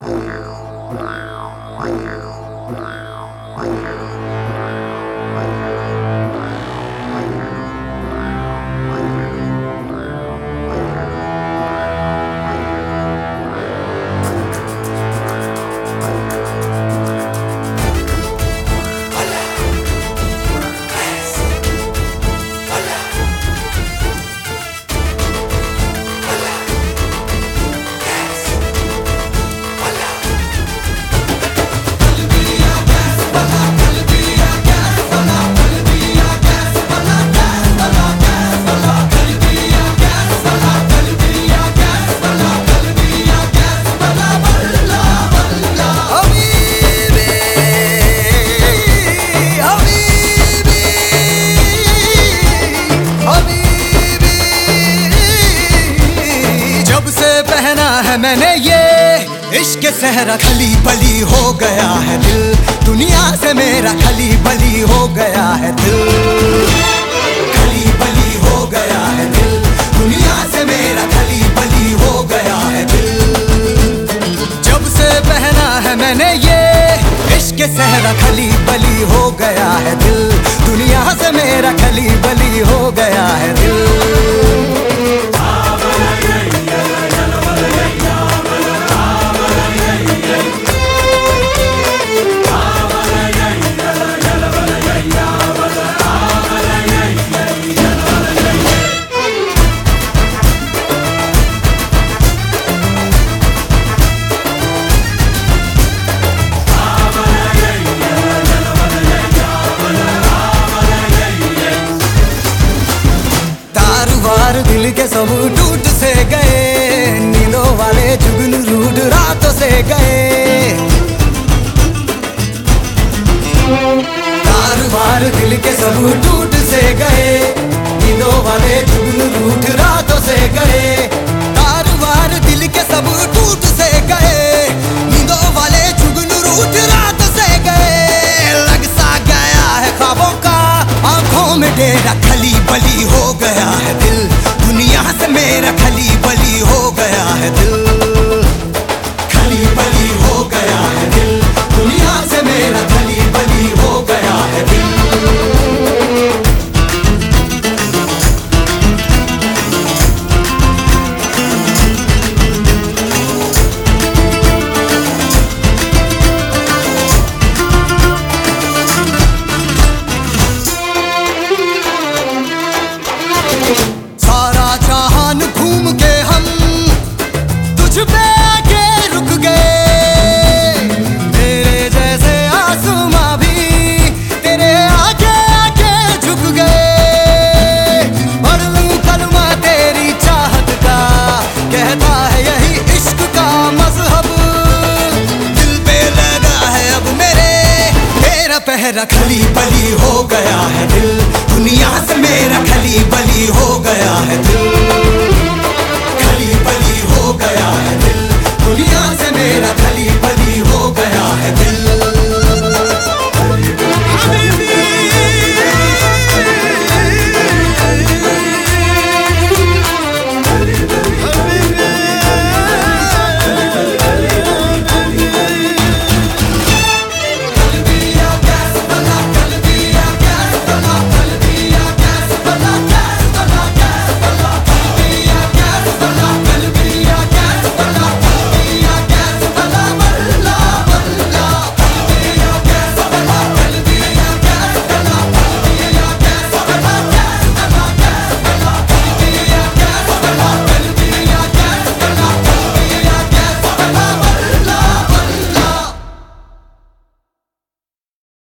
Wow, wow, wow. मैंने ये इश्क सहरा खली बली हो गया है दिल। दुनिया से मेरा खली बली हो गया है दिल। खली हो गया है दिल। दुनिया से मेरा खली बली हो गया है दिल। जब से है मैंने ये इश्क सहरा खली बली हो गया है दिल। दुनिया से मेरा खली बली हो गया है के सब टूट से गए नींदों वाले जुगन रूट रातों से गए। तार वार दिल के सब टूट से गए नींदों वाले जुगन रूट रातों से गए। तार वार दिल के सब टूट से गए नींदों वाले जुगन रूट रात से गए। लग सा गया है ख्वाबों का, आँखों में डेरा खली बली हो गया है दिल। तुझ पे आके रुक गए। तेरे जैसे आसमां भी तेरे आगे आके झुक गए। पढ़ लूँ कलमा तेरी चाहत का, कहता है यही इश्क का मज़हब। दिल पे लगा है अब मेरे, मेरा पहरा खली बली हो गया है दिल। दुनिया